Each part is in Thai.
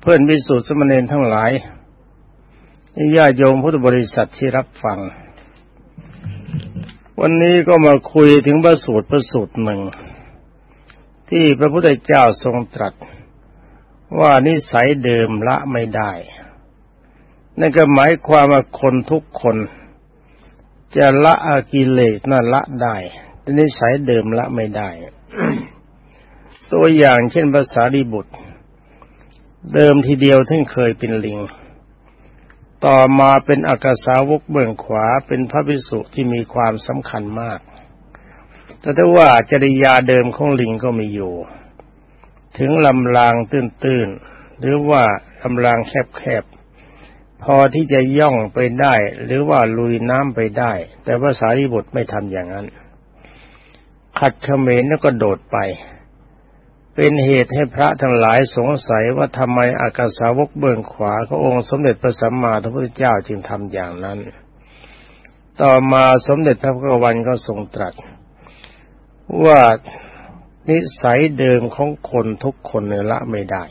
เพื่อนวิสุทธิสมณเณรทั้งหลายญาโยมพุทธบริษัทที่รับฟัง วันนี้ก็มาคุยถึงพระสูตรพระสูตรหนึ่ง ที่พระพุทธเจ้าทรงตรัส ว่านิสัยเดิมละไม่ได้ นั่นก็หมายความว่าคนทุกคน จะละอากิเลสนั่นละได้แต่นิสัยเดิมละไม่ได้ ตัวอย่างเช่นภาษาดิบุตร เดิมทีเดียวท่านเคยเป็นลิง ต่อมาเป็นอากาสาวกเบื้องขวาเป็นพระภิกษุที่มีความสำคัญมาก แต่ถ้าว่าจริยาเดิมของลิงก็มีอยู่ ถึงลำลางตื้นๆ หรือว่าลำลางแคบๆ พอที่จะย่องไปได้ หรือว่าลุยน้ำไปได้ แต่ภาษาริบุตรไม่ทำอย่างนั้น ขัดเขมรแล้วก็โดดไป เป็นเหตุให้พระทั้งหลายสงสัยว่าทำไมอากาสาวกเบื้องขวาขององค์สมเด็จพระสัมมาสัมพุทธเจ้าจึงทำอย่างนั้น ต่อมาสมเด็จพระพุทธวันก็ทรงตรัส ว่านิสัยเดิมของคนทุกคนเนี่ยละไม่ได้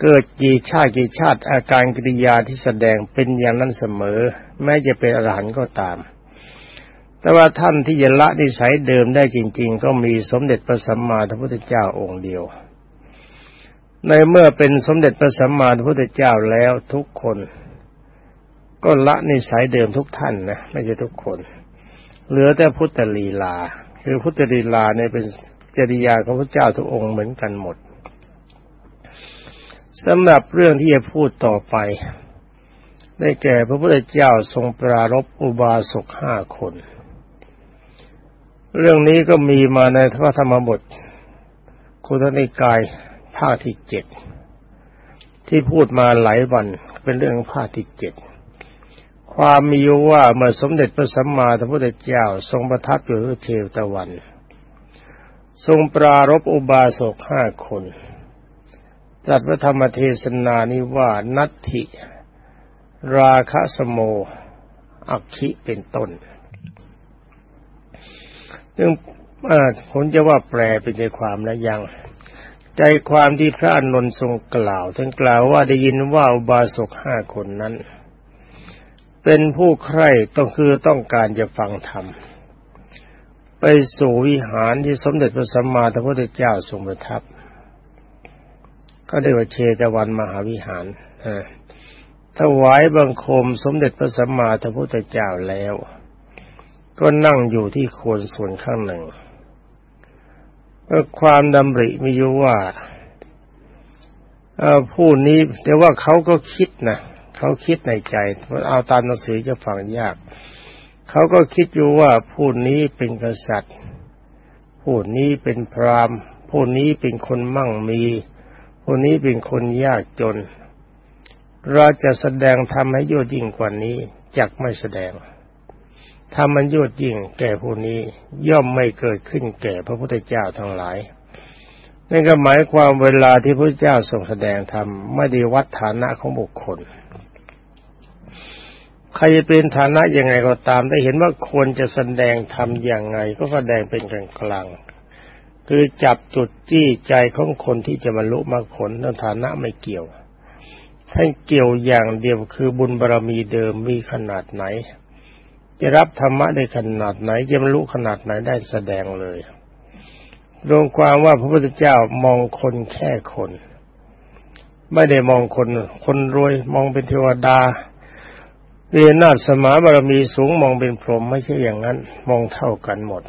เกิดกี่ชาติกี่ชาติอาการกิริยาที่แสดงเป็นอย่างนั้นเสมอ แม้จะเป็นอรหันต์ก็ตาม แต่ว่าท่านที่จะละนิสัยเดิมได้จริง ๆ ก็มีสมเด็จพระสัมมาสัมพุทธเจ้าองค์เดียว ในเมื่อเป็นสมเด็จพระสัมมาสัมพุทธเจ้าแล้วทุกคน ก็ละนิสัยเดิมทุกท่านนะไม่ใช่ทุกคน เหลือแต่พุทธลีลา คือพุทธลีลาเนี่ยเป็นจริยาของพระเจ้าทุกองค์เหมือนกันหมดสำหรับเรื่องที่จะพูดต่อไป ได้แก่พระพุทธเจ้าทรงปรารบอุบาสกห้าคน เรื่องนี้ก็มีมาในพระธรรมบทคุทนิกายภาคที่เจ็ดที่พูดมาหลายวันเป็นเรื่องภาคที่เจ็ดความมีว่าเมื่อสมเด็จพระสัมมาสัมพุทธเจ้าทรงประทับอยู่ที่เทวตะวัน ทรงปรารบอุบาสกห้าคนตรัสพระธรรมเทศนานี้ว่านัตถิ ราคะสโม อักขิเป็นต้น ซึ่งผมจะว่าแปลเป็นใจความแล้วยัง ใจความที่พระอนนท์ทรงกล่าวท่านกล่าวว่าได้ยินว่าอุบาสกห้าคนนั้น เป็นผู้ใคร่ต้องคือต้องการจะฟังธรรมไปสู่วิหารที่สมเด็จพระสัมมาสัมพุทธเจ้าทรงประทับ ก็เรียกว่าเชตวันมหาวิหารถวายบังคมสมเด็จพระสัมมาสัมพุทธเจ้าแล้ว ก็นั่งอยู่ที่โคนส่วนข้างหนึ่งเพื่อความดำริมีอยู่ว่าผู้นี้แต่ว่าเขาก็คิดนะเขาคิดในใจว่าเอาตามหนังสือจะฟังยาก เขาก็คิดอยู่ว่าผู้นี้เป็นกษัตริย์ ผู้นี้เป็นพราหมณ์ ผู้นี้เป็นคนมั่งมีคนนี้เป็นคนยากจน เราจะแสดงทำให้ยอดยิ่งกว่านี้จักไม่แสดง ทำมันยอดยิ่งแก่ผู้นี้ย่อมไม่เกิดขึ้นแก่พระพุทธเจ้าทั้งหลายนั่นก็หมายความเวลาที่พระเจ้าทรงแสดงธรรมไม่ได้วัดฐานะของบุคคล ใครจะเป็นฐานะยังไงก็ตามได้เห็นว่าควรจะแสดงธรรมอย่างไง ก็แสดงเป็นกลางกลางคือจับจุดจี้ใจของคนที่จะบรรลุมรรคผลในฐานะไม่เกี่ยวท่านเกี่ยวอย่างเดียวคือบุญบารรมีเดิมมีขนาดไหน จะรับธรรมะได้ขนาดไหนจะบรรลุขนาดไหนได้แสดงเลยรวมความว่าพระพุทธเจ้ามองคนแค่คน ไม่ได้มองคน คนรวยมองเป็นเทวดาเรียนนาสมาบารมีสูงมองเป็นพรหมไม่ใช่อย่างนั้น มองเท่ากันหมด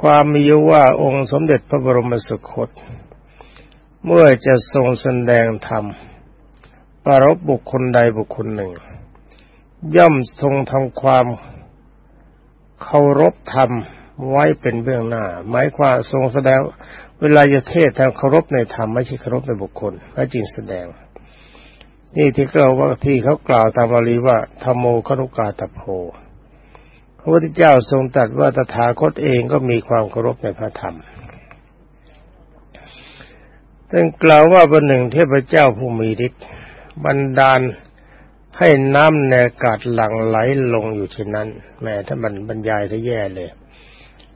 ความมีว่าองค์สมเด็จพระบรมสุคต เมื่อจะทรงแสดงธรรมปรารบบุคคลใดบุคคลหนึ่ง ย่อมทรงทำความเคารพธรรมไว้เป็นเบื้องหน้า หมายความทรงแสดง เวลาจะเทศทางเคารพในธรรมไม่ใช่เคารพในบุคคลพระจริงแสดง นี่ที่กล่าว่าที่เขากล่าวตามบาลีว่าธรรมโมคนุกาตโพพระพุทธเจ้าทรงตรัสว่าตถาคตเองก็มีความเคารพในพระธรรมท่านกล่าวว่าบนหนึ่งเทพเจ้าผู้มีฤทธิ์บันดาล ให้น้ำในอากาศหลั่งไหลลงอยู่เช่นั้นแม้ถ้ามันบรรยายถ้าแย่เลย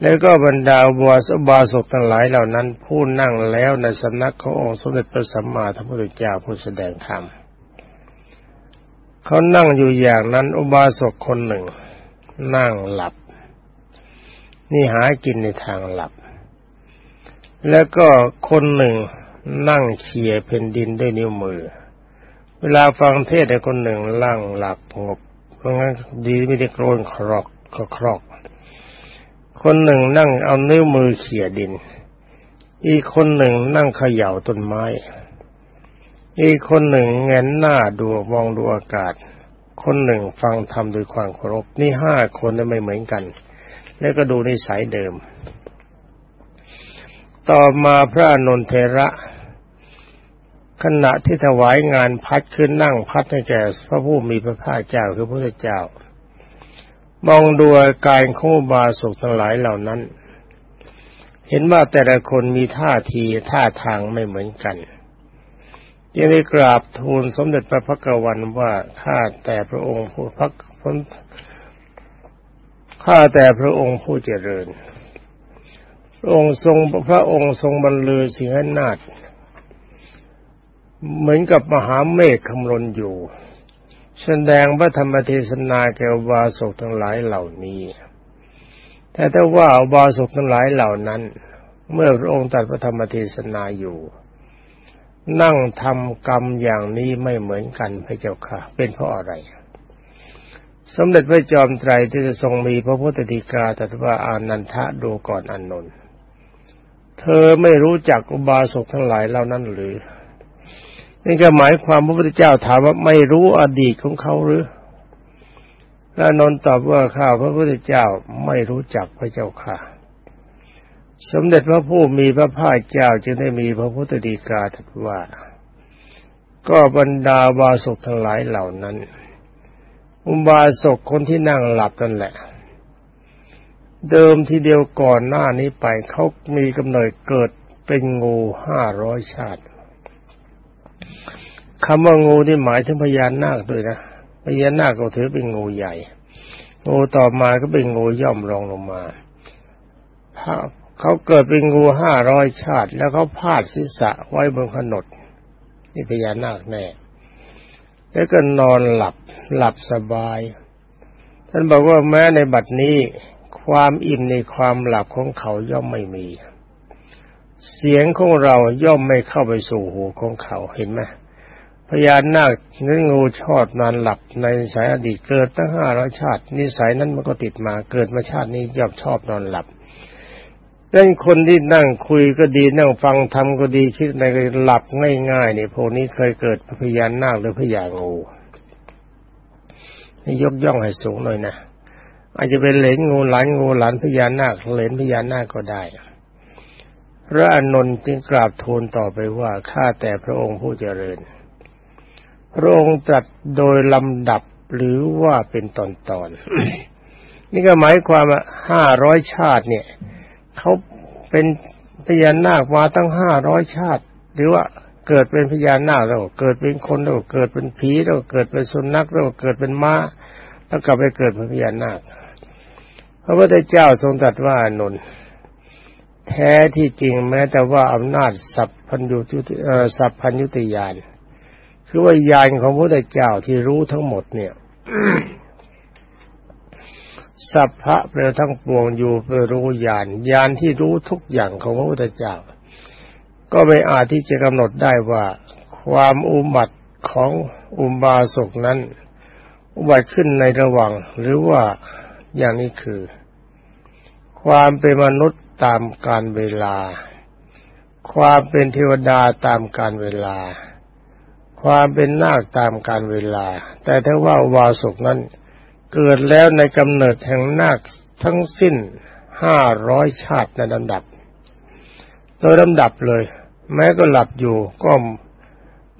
แล้วก็บรรดาบวสบาสกทั้งหลายเหล่านั้น ผู้นั่งแล้วในสำนักขององค์สมเด็จพระสัมมาสัมพุทธเจ้าผู้แสดงธรรมเขานั่งอยู่อย่างนั้นอุบาสกคนหนึ่ง นั่งหลับ นี่หากินในทางหลับ แล้วก็คนหนึ่งนั่งเขี่ยเพนดินด้วยนิ้วมือ เวลาฟังเทศแต่คนหนึ่งล่างหลับงบเพราะงั้นดีไม่ได้โกรนครอกก็ครอก คนหนึ่งนั่งเอานิ้วมือเขี่ยดิน อีกคนหนึ่งนั่งเขย่าต้นไม้ อีกคนหนึ่งแงนหน้าดูมองดูอากาศ คนหนึ่งฟังทำโดยความเคารพนี่ห้าคนไม่เหมือนกัน แล้วก็ดูนิสัยเดิม ต่อมาพระนนเทระ ขณะที่ถวายงานพัดขึ้นนั่งพัดให้แก่พระผู้มีพระภาคเจ้าคือพระพุทธเจ้า มองดูกายของบาสุกทั้งหลายเหล่านั้น เห็นว่าแต่ละคนมีท่าทีท่าทางไม่เหมือนกันยังได้กราบทูลสมเด็จพระพักวันว่าข้าแต่พระองค์ผู้พักพ้นข้าแต่พระองค์ผู้เจริญพระองค์ทรงพระองค์ทรงบรรลือสิงหนาฏ เหมือนกับมหาเมฆคำรนอยู่ แสดงพระธรรมเทศนาแก่วาสกทั้งหลายเหล่านี้ แต่ถ้าว่าวาสกทั้งหลายเหล่านั้น เมื่อพระองค์ตัดพระธรรมเทศนาอยู่ นั่งทำกรรมอย่างนี้ไม่เหมือนกันพระเจ้าค่ะ เป็นเพราะอะไรสมเด็จพระจอมไตรที่จะทรงมีพระพุทธดีกาตรัสว่าอานันทะดูก่อนอนนท์เธอไม่รู้จักอุบาสกทั้งหลายเหล่านั้นหรือ นี่ก็หมายความพระพุทธเจ้าถามว่าไม่รู้อดีตของเขาหรือแล้วนนตอบว่าข้าพระพุทธเจ้าไม่รู้จักพระเจ้าค่ะ สมเด็จพระผู้มีพระภาคเจ้าจึงได้มีพระพุทธดีกาตรัสว่า ก็บรรดาบาสกทั้งหลายเหล่านั้น อุบาสกคนที่นั่งหลับนั่นแหละ เดิมทีเดียวก่อนหน้านี้ไปเขามีกำเนิดเกิดเป็นงูห้าร้อยชาติ คำว่างูนี่หมายถึงพญานาคด้วยนะพญานาคก็ถือเป็นงูใหญ่ งูต่อมาก็เป็นงูย่อมรองลงมาเขาเกิดเป็นงูห้าร้อยชาติ แล้วเขาพาดศีรษะไว้บนขนดนี่พญานาคแน่ แล้วก็นอนหลับหลับสบาย ท่านบอกว่าแม้ในบัดนี้ ความอิ่มในความหลับของเขาย่อมไม่มี เสียงของเราย่อมไม่เข้าไปสู่หูของเขาเห็นไหมพญานาคนึกงูชอบนอนหลับในสายอดีตเกิดตั้งห้าร้อยชาตินิสัยนั้นมันก็ติดมาเกิดมาชาตินี้ย่อมชอบนอนหลับดังคนที่นั่งคุยก็ดีนั่งฟังทำก็ดีคิดในหลับง่ายๆเนี่ยพวกนี้เคยเกิดพญานาคหรือพญางูนี่ยกย่องให้สูงหน่อยนะอาจจะเป็นเหลนงูหลานงูหลานพญานาคเหลนพญานาคก็ได้ พระอนนท์จึงกราบทูลต่อไปว่าข้าแต่พระองค์ผู้เจริญ พระองค์ตรัสโดยลำดับหรือว่าเป็นตอนตอน นี่ก็หมายความว่าห้าร้อยชาติเนี่ยเขาเป็นพญานาคมาตั้งห้าร้อยชาติ หรือว่าเกิดเป็นพญานาคแล้วเกิดเป็นคนแล้วเกิดเป็นผีแล้วเกิดเป็นสุนัขแล้วเกิดเป็นม้า แล้วกลับไปเกิดเป็นพญานาคพระพุทธเจ้าทรงตรัสว่านน แท้ที่จริงแม้แต่ว่าอำนาจสัพพัญญุตสัพพัญญุตยานคือว่ายานของพระพุทธเจ้าที่รู้ทั้งหมดเนี่ยสัพพะเปลทั้งปวงอยู่เพื่อรู้ญาณญาณที่รู้ทุกอย่างของพระพุทธเจ้า ก็ไม่อาจที่จะกำหนดได้ว่า ความอุบัติของอุบาสกนั้น อุบัติขึ้นในระหว่างหรือว่าอย่างนี้คือ ความเป็นมนุษย์ ตามการเวลา ความเป็นเทวดาตามการเวลา ความเป็นนาคตามการเวลา แต่ถ้าว่าวาสุกนั้น เกิดแล้วในกำเนิดแห่งนาคทั้งสิ้นห้าร้อยชาติในลำดับ โดยลำดับเลย แม้ก็หลับอยู่ก็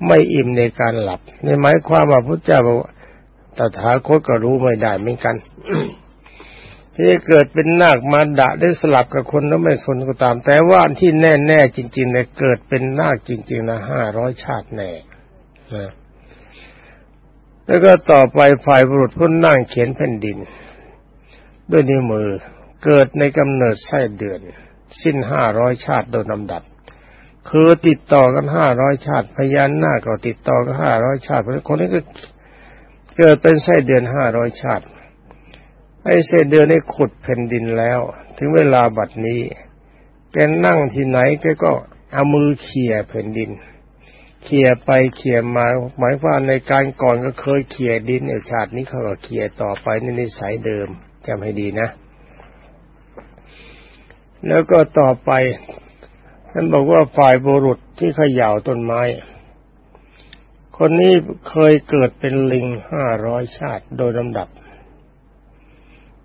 ไม่อิ่มในการหลับ ในหมายความว่าพระเจ้าบอกตถาคตก็รู้ไม่ได้เหมือนกัน ที่เกิดเป็นนาคมาดะได้สลับกับคนแล้วไม่คนก็ตาม แต่ว่าที่แน่ ๆ จริง ๆ เนี่ยเกิดเป็นนาคจริง ๆ นะห้าร้อยชาติแน่นะแล้วก็ต่อไปฝ่ายบุรุษผู้นนั่งเขียนแผ่นดิน ด้วยนิ้วมือเกิดในกำเนิดไส้เดือน สิ้นห้าร้อยชาติโดยลำดับ คือติดต่อกันห้าร้อยชาติพยานหน้าก็ติดต่อกันห้าร้อยชาติคนนี้ก็เกิดเป็นไส้เดือนห้าร้อยชาติ ไอ้ไส้เดือนได้ขุดแผ่นดินแล้ว ถึงเวลาบัดนี้ แกนั่งที่ไหนแกก็เอามือเขี่ยแผ่นดิน เขี่ยไปเขี่ยมาหมายคว่าในการก่อนก็เคยเขี่ยดินเอชาตินี้เขาก็เขี่ยต่อไปในนิสัยเดิมจำให้ดีนะ แล้วก็ต่อไปท่านบอกว่าฝ่ายบุรุษที่เขย่าต้นไม้ คนนี้เคยเกิดเป็นลิงห้าร้อยชาติโดยลำดับ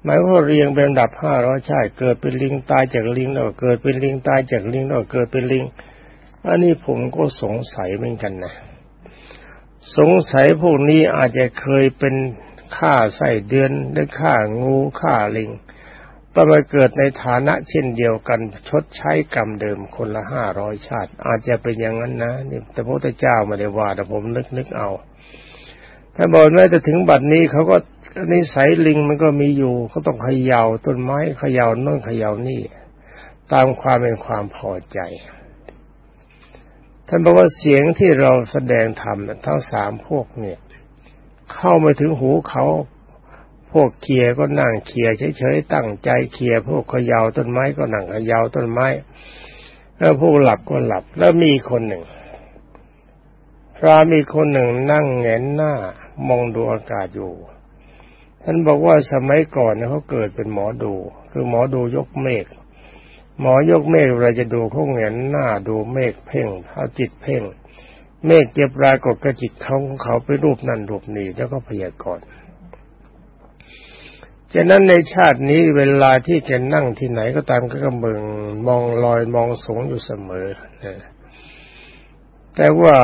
หมายว่าเรียงเป็นลำดับห้าร้อยชาติเกิดเป็นลิงตายจากลิงแล้วเกิดเป็นลิงตายจากลิงแล้วเกิดเป็นลิงอันนี้ผมก็สงสัยเหมือนกันนะ สงสัยพวกนี้อาจจะเคยเป็นฆ่าใส่เดือนหรือฆ่างูฆ่าลิงต้องมาเกิดในฐานะเช่นเดียวกันชดใช้กรรมเดิมคนละห้าร้อยชาติ อาจจะเป็นอย่างนั้นนะนี่แต่พระพุทธเจ้าไม่ได้ว่าแต่ผมนึกนึกเอา ถ้าบอกว่าจะถึงบัดนี้เขาก็นิสัยลิงมันก็มีอยู่เขาต้องเขย่าต้นไม้เขย่าน่นเขย่านี่ ตามความเป็นความพอใจ ท่านบอกว่าเสียงที่เราแสดงธรรมทั้งสามพวกเนี่ย เข้ามาถึงหูเขาพวกเคียก็นั่งเคียเฉยๆตั้งใจเคียพวกเขยาวต้นไม้ก็นั่งเขยาวต้นไม้แล้วพวกหลับก็หลับ แล้วมีคนหนึ่งพระมีคนหนึ่งนั่งแงนหน้า มองดูอากาศอยู่ ท่านบอกว่าสมัยก่อนเขาเกิดเป็นหมอดู คือหมอดูยกเมฆหมอยกเมฆเราจะดูเขาเห็นหน้าดูเมฆเพ่งเอาจิตเพ่ง เมฆเจ็บรากฏกระจิตเขาของเขาไปรูปนั่นรูปนี้แล้วก็พยากรณ์ฉะนั้นในชาตินี้เวลาที่แกนั่งที่ไหนก็ตามก็กำเบิงมองลอยมองสูงอยู่เสมอ แต่ว่า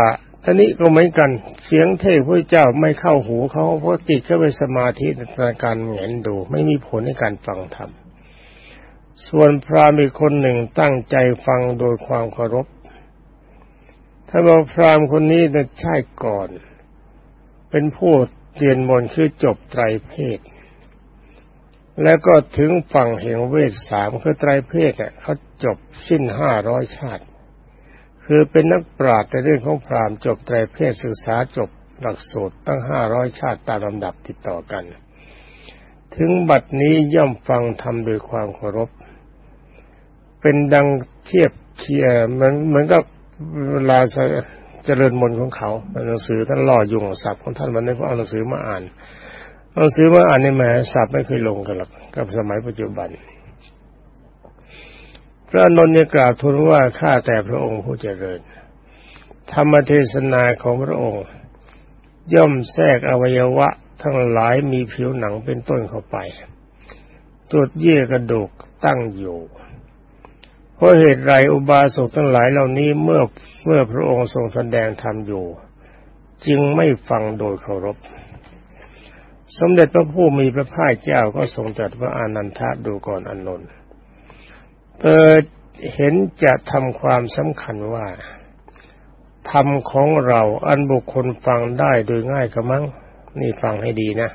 ท่านี้ก็เหมือนกัน เสียงเทพพระเจ้าไม่เข้าหูเขาเพราะจิตเข้าไปสมาธิในการเห็นดู ไม่มีผลในการฟังธรรมส่วนพระมีคนหนึ่งตั้งใจฟังโดยความเคารพ ถ้าบอกพรามคนนี้นใช่ก่อน เป็นผู้เรียนมนคือจบไตรเพศ แล้วก็ถึงฝั่งเหงเวทสามคือไตรเพศเนี่ยเขาจบสิ้นห้าร้อยชาติ คือเป็นนักปราชญ์ในเรื่องของพรามจบไตรเพศศึกษาจบหลักสูตรตั้งห้าร้อยชาติตามลำดับติดต่อกัน ถึงบัดนี้ย่อมฟังทำโดยความเคารพ เป็นดังเทียบเคียเหมือนเหมือนกับเวลาเจริญมนของเขาหนังสือท่านล่อยุงศัพท์ของท่านวันนี้ก็เอาหนังสือมาอ่านหนังสือมาอ่านในแหมศัพท์ไม่เคยลงกันหรอกกับสมัยปัจจุบัน พระนนท์กล่าวทูลว่าข้าแต่พระองค์ผู้เจริญ ธรรมเทศนาของพระองค์ ย่อมแทรกอวัยวะทั้งหลายมีผิวหนังเป็นต้นเข้าไปตรวจเยื่อกระดูกตั้งอยู่ เพราะเหตุไรอุบาสกทั้งหลายเหล่านี้เมื่อเมื่อพระองค์ทรงแสดงธรรมอยู่ จึงไม่ฟังโดยเคารพ สมเด็จพระผู้มีพระภาคเจ้าก็ทรงตรัสว่าอานันทะดูก่อนอนนท์ เปิดเห็นจะทำความสำคัญว่าธรรมของเราอันบุคคลฟังได้โดยง่ายกระมังนี่ฟังให้ดีนะ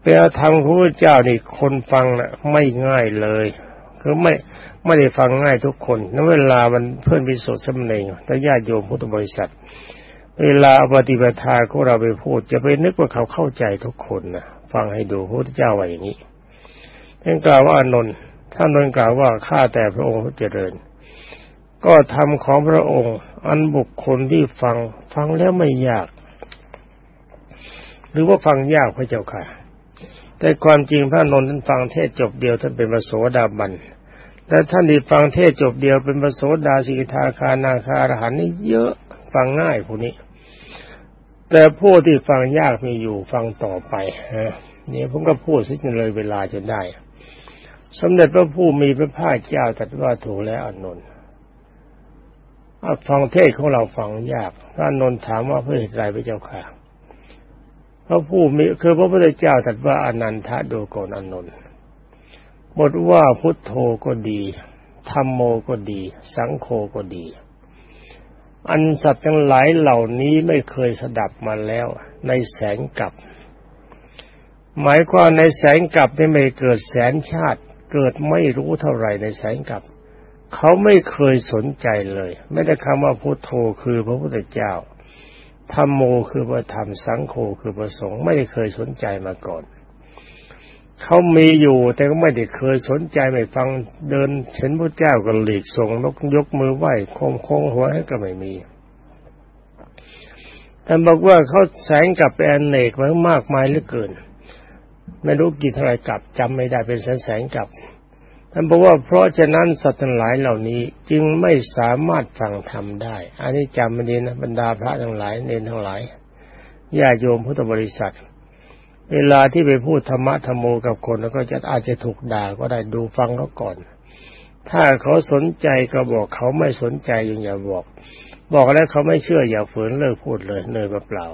เปลธรรมของพระเจ้านี่คนฟังนะ่ะ ไม่ง่ายเลย คือไม่ไม่ได้ฟังง่ายทุกคนนั้นเวลามันเพื่อนพิสุทธิ์สมเนงและญาติโยมพุทธบริษัท เวลาปฏิบัติทาของเราไปพูด จะไปนึกว่าเขาเข้าใจทุกคนนะฟังให้ดูพระพุทธเจ้าว่าอย่างนี้ท่านกล่าวว่าอนนท์ ท่านนนกล่าวว่าข้าแต่พระองค์เจริญ ก็ทำของพระองค์ อันบุคคลที่ฟังฟังแล้วไม่ยาก หรือว่าฟังยากพระเจ้าค่ะ แต่ความจริงพระนนท์ท่านฟังเทศจบเดียวท่านเป็นพระโสดาบันและท่านที่ฟังเทศจบเดียวเป็นพระโสดาสิกาคานาคาอรหันนี่เยอะฟังง่ายพวกนี้ แต่ผู้ที่ฟังยากมีอยู่ฟังต่อไปเนี่ยผมก็พูดสิเลยเวลาจะได้ สมเด็จพระผู้มีพระภาคเจ้าตรัสว่าถูกแล้วอนนท์ฟังเทศของเราฟังยากพระนนท์ถามว่าเพื่อเหตุไรพระเจ้าค่ะ พระผู้มีคือพระพุทธเจ้าตรัสว่าอนันทะดูก่อนอนนท์บทว่าพุทโธก็ดีธรรมโมก็ดี สังโฆก็ดี อันสัตว์ทั้งหลายเหล่านี้ไม่เคยสดับมาแล้ว ในแสนกับ หมายความในแสนกับไม่ไม่เกิดแสนชาติ เกิดไม่รู้เท่าไหร่ในแสงกับเขาไม่เคยสนใจเลย ไม่ได้คำว่าพุทโธคือพระพุทธเจ้าธรรมโมคือพระธรรมสังโฆคือพระสงฆ์ไม่ได้เคยสนใจมาก่อนเขามีอยู่แต่ก็ไม่ได้เคยสนใจไม่ฟังเดินเห็นพระเจ้าก็หลีกส่งนกยกมือไหว้โค้งโค้งหัวให้ก็ไม่มีท่านบอกว่าเขาแสงกับไปอเนกมามากมายเหลือเกิน ไม่รู้กี่เท่าไรกับจำไม่ได้เป็นแสนแสงกับท่านบอกว่าเพราะฉะนั้นสัตว์ทั้งหลายเหล่านี้จึงไม่สามารถฟังธรรมได้ อันนี้จำไม่ดีนะบรรดาพระทั้งหลายเนนทั้งหลายญาโยมพุทธบริษัท เวลาที่ไปพูดธรรมะธรรมโมกับคนแล้วก็จะอาจจะถูกด่าก็ได้ดูฟังเขาก่อน ถ้าเขาสนใจก็บอกเขาไม่สนใจยังอย่าบอก บอกแล้วเขาไม่เชื่ออย่าฝืนเลิกพูดเลยเนยเปล่า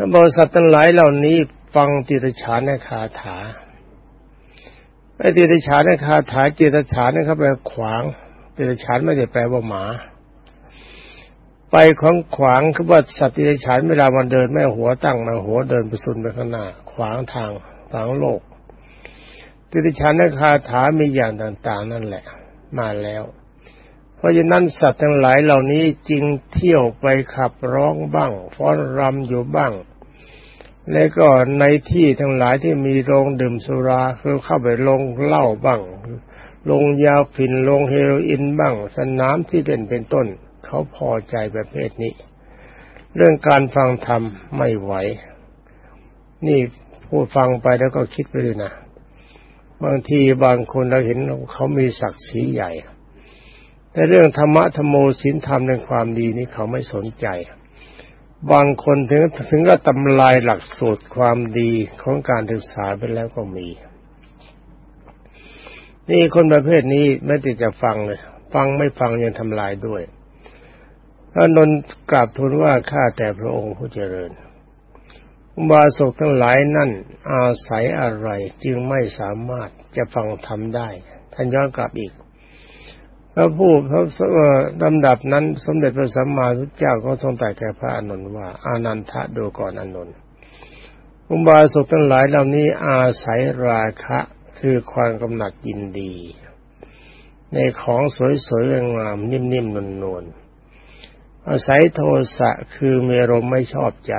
ท่านบริษัททั้งหลายเหล่านี้ฟังติตฉานในคาถาไอ้ติตฉานในคาถาจิตฉานนะครับแปลขวางติตฉานไม่ได้แปลว่าหมา ไปของขวางคือว่าสัตว์ติตฉานเวลามันเดินไม่หัวตั้งมาหัวเดินไปสุนไปข้างหน้า ขวางทางขวางโลกติตฉานในคาถามีอย่างต่าง ๆ นั่นแหละ มาแล้ว เพราะฉะนั้นสัตว์ทั้งหลายเหล่านี้จึงเที่ยวไปขับร้องบ้างฟ้อนรำอยู่บ้าง และก็ในที่ทั้งหลายที่มีโรงดื่มสุราคือเข้าไปลงเหล้าบ้างลงยาฝิ่นลงเฮโรอีนบ้าง สนามที่เป็นเป็นต้น เขาพอใจประเภทนี้ เรื่องการฟังธรรมไม่ไหว นี่พูดฟังไปแล้วก็คิดไปเลยนะ บางทีบางคนเราเห็นเขามีศักดิ์ศรีใหญ่ แต่เรื่องธรรมะธรรมโมศีลธรรมในความดีนี้เขาไม่สนใจ บางคนถึงถึงก็ทำลายหลักสูตรความดีของการศึกษาไปแล้วก็มี นี่คนประเภทนี้ไม่ติดจะฟังเลย ฟังไม่ฟังยังทำลายด้วยพระนนกราบทูลว่าข้าแต่พระองค์ผู้เจริญบาศกทั้งหลายนั่น อาศัยอะไรจึงไม่สามารถจะฟังทำได้ ท่านย้อนกลับอีก พระผู้พระลำดับนั้น สมเด็จพระสัมมาสัมพุทธเจ้าก็ทรงตรัสแก่พระอนุนว่า อานันทะดูก่อนอนุนอุบาสกทั้งหลายเหล่านี้อาศัยราคะคือความกำหนัดยินดี ในของสวยๆงามนิ่มๆนวลๆอาศัยโทสะคือเมรมไม่ชอบใจ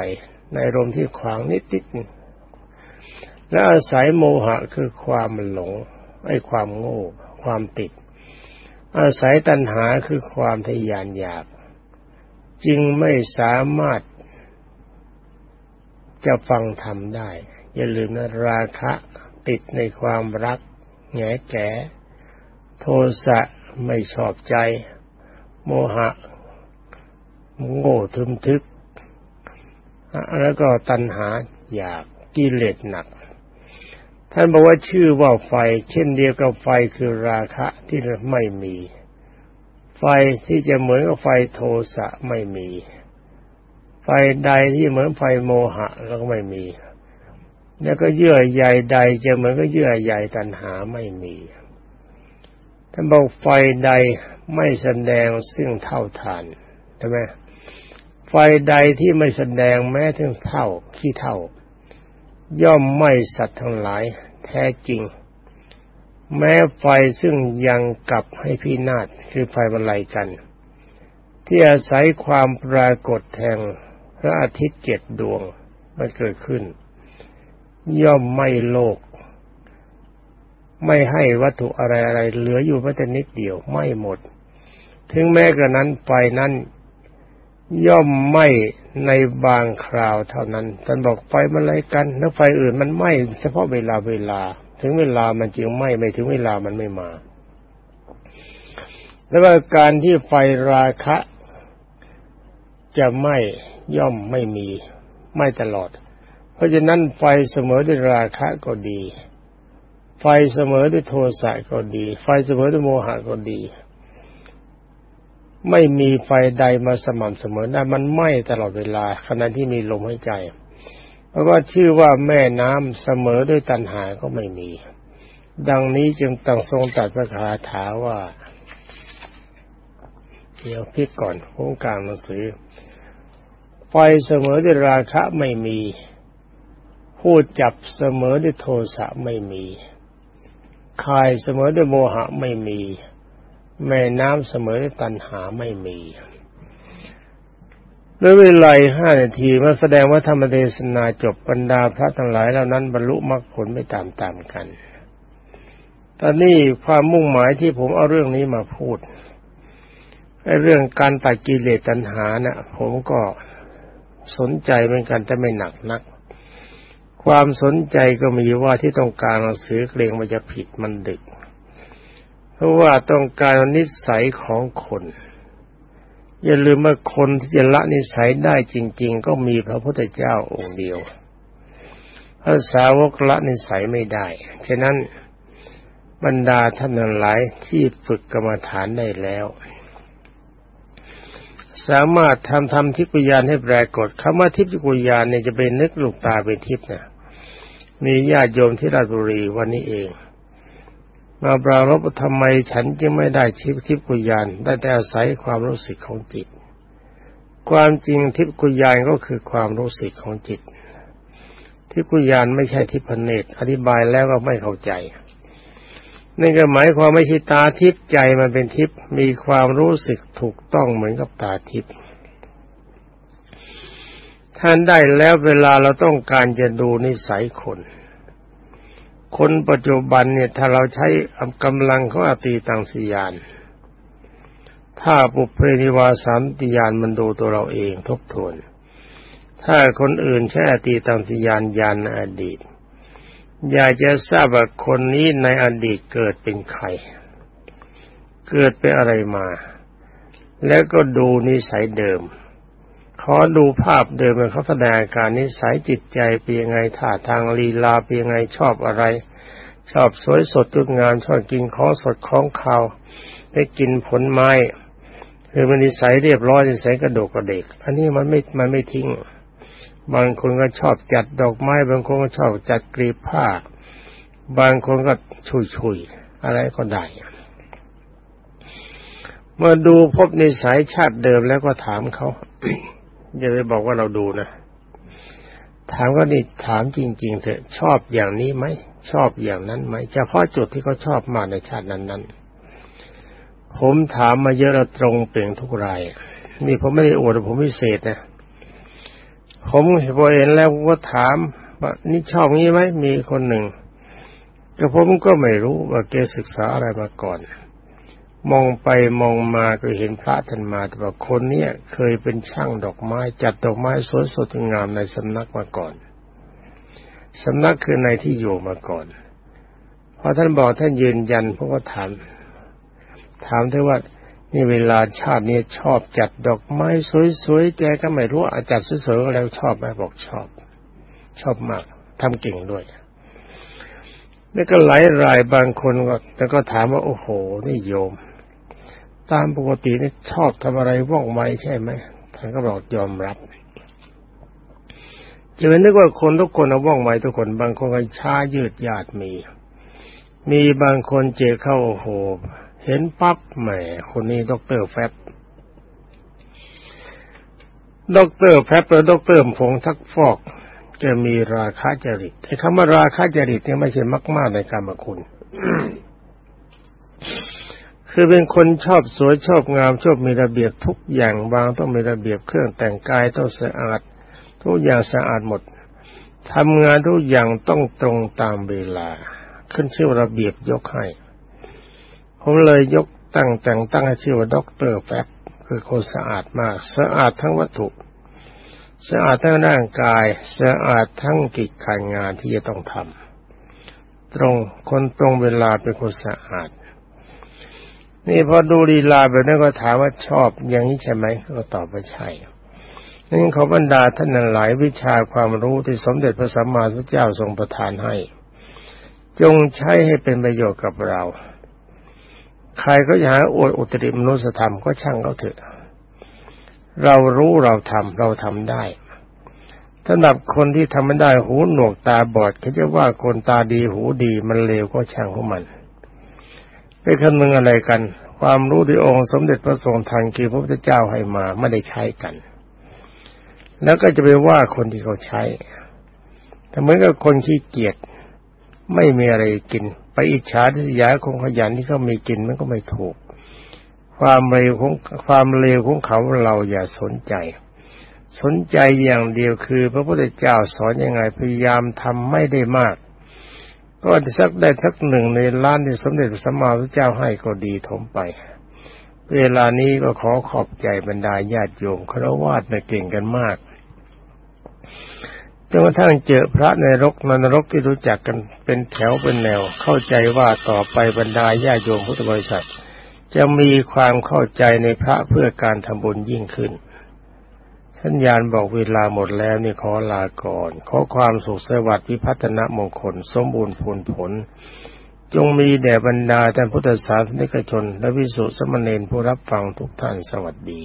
ในรมที่ขวางนิดๆและอาศัยโมหะคือความหลงไอ้ความโง่ ความติด อาศัยตัณหาคือความทยานอยาก จึงไม่สามารถจะฟังธรรมได้ อย่าลืมนะราคะติดในความรักแง่แก่ โทสะไม่ชอบใจ โมหะ โง่ทึมทึก แล้วก็ตัณหาอยากกิเลสหนัก ท่านบอกว่าชื่อว่าไฟ เช่นเดียวกับไฟคือราคะที่ไม่มี ไฟที่จะเหมือนกับไฟโทสะไม่มี ไฟใดที่เหมือนไฟโมหะแล้วก็ไม่มี แล้วก็เยื่อใยใดจะเหมือนกับเยื่อใยตัณหาไม่มีท่านบอกไฟใดไม่แสดงซึ่งเท่าทานใช่ไหมไฟใดที่ไม่แสดงแม้ถึงเท่าขี้เท่า ย่อมไม่สัตว์ทั้งหลาย แท้จริง แม้ไฟซึ่งยังกลับให้พินาศคือไฟบรรลัยกัน ที่อาศัยความปรากฏแห่งพระอาทิตย์เจ็ดดวงมันเกิดขึ้น ย่อมไม่โลก ไม่ให้วัตถุอะไรอะไรเหลืออยู่แม้แต่นิดเดียวไม่หมด ถึงแม้กระนั้นไฟนั้น ย่อมไหม้ในบางคราวเท่านั้นท่านบอกไฟมันอะไรกันแล้วไฟอื่นมันไหม้เฉพาะเวลาเวลา ถึงเวลามันจึงไหม้ไม่ถึงเวลามันไม่มา แล้วว่าการที่ไฟราคะ จะไหม้ย่อมไม่มีไหม้ตลอด เพราะฉะนั้นไฟเสมอด้วยราคะก็ดี ไฟเสมอด้วยโทสะก็ดี ไฟเสมอด้วยโมหะก็ดี ไม่มีไฟใดมาสม่ำเสมอได้มันไหม้ตลอดเวลาขณะที่มีลมหายใจ เพราะว่าชื่อว่าแม่น้ำเสมอด้วยตันหาก็ไม่มี ดังนี้จึงตั้งทรงตัดพระคาถาว่า เดี๋ยวพิกก่อนโครงการหนังสือ ไฟเสมอด้วยราคะไม่มีผู้จับเสมอด้วยโทสะไม่มีคายเสมอด้วยโมหะไม่มี แม่น้ำเสมอตัณหาไม่มีด้วยเวลาห้านาทีมาแสดงว่าธรรมเทศนาจบบรรดาพระทั้งหลายเหล่านั้นบรรลุมรรคผลไม่ตามตามกัน ตอนนี้ความมุ่งหมายที่ผมเอาเรื่องนี้มาพูดไอ้เรื่องการตัดกิเลสตัณหานะ่ะ ผมก็สนใจเหมือนกันแต่ไม่หนักนัก ความสนใจก็มีว่าที่ต้องการหนังสือเกรงว่าจะผิดมันดึก เพราะว่าต้องการนิสัยของคน อย่าลืมว่าคนที่จะละนิสัยได้จริง ๆ ก็มีพระพุทธเจ้าองค์เดียวพระสาวกละนิสัยไม่ได้ ฉะนั้นบรรดาท่านหลายที่ฝึกกรรมฐานได้แล้ว สามารถทำทำทิพยานให้ปรากฏคำว่าทิพยานเนี่ยจะเป็นนึกลูกตาเป็นทิพย์นะมีญาติโยมที่ราชบุรีวันนี้เอง มาปรารบทำไมฉันจึงไม่ได้ชิพทิพกุยานได้แต่อาศัยความรู้สึกของจิต ความจริงทิพกุยานก็คือความรู้สึกของจิต ทิพกุยานไม่ใช่ทิพเนตรอธิบายแล้วก็ไม่เข้าใจนี่ก็หมายความไม่ใช่ตาทิพใจมันเป็นทิพมีความรู้สึกถูกต้องเหมือนกับตาทิพท่านได้แล้วเวลาเราต้องการจะดูนิสัยคน คนปัจจุบันเนี่ยถ้าเราใช้กำลังของอตีตังสียาน ถ้าปุเพนิวาสามติยานมันดูตัวเราเองทบทวน ถ้าคนอื่นใช้อตีตังสียานยานอดีต อยากจะทราบว่าคนนี้ในอดีตเกิดเป็นใคร เกิดเป็นอะไรมา แล้วก็ดูนิสัยเดิม อดูภาพเดิมเขาแสดงการนิสัยจิตใจเป็นยังไงท่าทางลีลาเป็นยังไงชอบอะไร ชอบสวยสดจุดงามชอบกินของสดของข้าวได้กินผลไม้คือมันนิสัยเรียบร้อยนิสัยกระโดกกระเดก อันนี้มันไม่มันไม่ทิ้ง บางคนก็ชอบจัดดอกไม้ บางคนก็ชอบจัดกรีบผ้า บางคนก็ชุยชุยอะไรก็ได้เมื่อดูพบนิสัยชาติเดิมแล้วก็ถามเขา อย่าไปบอกว่าเราดูนะถามก็นี่ถามจริง ๆ เถอะชอบอย่างนี้ไหมชอบอย่างนั้นไหมเฉพาะจุดที่เขาชอบมาในชาตินั้นๆผมถามมาเยอะระตรงเปล่งทุกรายนี่ผมไม่ได้อวดผมพิเศษนะผมพอเห็นแล้วก็ถามว่านี่ชอบงี้ไหมมีคนหนึ่งแต่ผมก็ไม่รู้ว่าแกศึกษาอะไรมาก่อน มองไปมองมาก็เห็นพระท่านมาแต่ว่าคนเนี้ยเคยเป็นช่างดอกไม้ จัดดอกไม้สวยสดงามในสำนักมาก่อนสำนักคือในที่อยู่มาก่อนพอท่านบอกท่านยืนยันพวกก็ถามถามเธอว่านี่เวลาชาตินี้ชอบจัดดอกไม้สวยๆแกก็ไม่รู้อาจัดสวยๆแล้วชอบไหมบอกชอบ ชอบมากทำเก่งด้วยแล้วก็หลายรายบางคนก็แล้วก็ถามว่าโอ้โห นี่โยม ตามปกตินี่ชอบทำอะไรว่องไวใช่ไหมท่านก็บอกยอมรับจะเป็นนึกว่าคนทุกคนเอาว่องไวทุกคน บางคนก็ช้ายืดยาดมี มีบางคนเจเข้าโอโหเห็นปั๊บแหมคนนี้ด็อกเตอร์แฟบด็อกเตอร์แฟบหรือด็อกเตอร์ผงซักฟอก จะมีราคะจริตไอ้คำว่าราคะจริตเนี่ยไม่ใช่มากๆในกามคุณ คือเป็นคนชอบสวยชอบงามชอบมีระเบียบทุกอย่างบางต้องมีระเบียบเครื่องแต่งกายต้องสะอาด ทุกอย่างสะอาดหมดทำงานทุกอย่างต้องตรงตามเวลา ขึ้นชื่อระเบียบยกให้ผมเลยยกตั้งแต่งตั้งให้ชื่อว่าด็อกเตอร์แฟบคือคนสะอาดมาก สะอาดทั้งวัตถุ สะอาดทั้งร่างกาย สะอาดทั้งกิจการงานที่จะต้องทำตรงคนตรงเวลาเป็นคนสะอาด นี่พอดูลีลาแบบนั้นก็ถามว่าชอบอย่างนี้ใช่ไหมก็ตอบว่าใช่นี่ขอบรรดาท่านหลายวิชาความรู้ที่สมเด็จพระสัมมาสัมพุทธเจ้าทรงประทานให้ จงใช้ให้เป็นประโยชน์กับเรา ใครก็อยากอวดอุตริมนุสธรรมก็ช่างเขาเถอะ เรารู้เราทำเราทำได้สำหรับคนที่ทำไม่ได้หูหนวกตาบอดเขาจะว่าคนตาดีหูดีมันเลวก็ช่างของมัน ไปคำนึงอะไรกัน ความรู้ที่องค์สมเด็จพระทรงทันคือพระพุทธเจ้าให้มาไม่ได้ใช้กัน แล้วก็จะไปว่าคนที่เขาใช้แต่เหมือนกับคนขี้เกียจไม่มีอะไรกิน ไปอิจฉาทิยาคงขยันที่เขามีกินมันก็ไม่ถูก ความเร็วของความเร็วของเขาเราอย่าสนใจ สนใจอย่างเดียวคือ พระพุทธเจ้าสอนยังไงพยายามทำไม่ได้มาก ก็สักได้สักหนึ่งในล้านที่สมเด็จสัมมาสัมพุทธเจ้าให้ก็ดีถมไป เวลานี้ก็ขอขอบใจบรรดาญาติโยมครวาสเก่งกันมากจนกระทั่งเจอพระในรกนรกที่รู้จักกันเป็นแถวเป็นแนว เข้าใจว่าต่อไปบรรดาญาโยมพุทธบริษัท จะมีความเข้าใจในพระเพื่อการทำบุญยิ่งขึ้น สัญญาณบอกเวลาหมดแล้วนี่ขอลาก่อน ขอความสุขสวัสดิ์วิพัฒนมงคล สมบูรณ์ผลผล จงมีแด่บรรดาท่านพุทธศาสนิกชน และวิสุทธิสมณีผู้รับฟังทุกท่านสวัสดี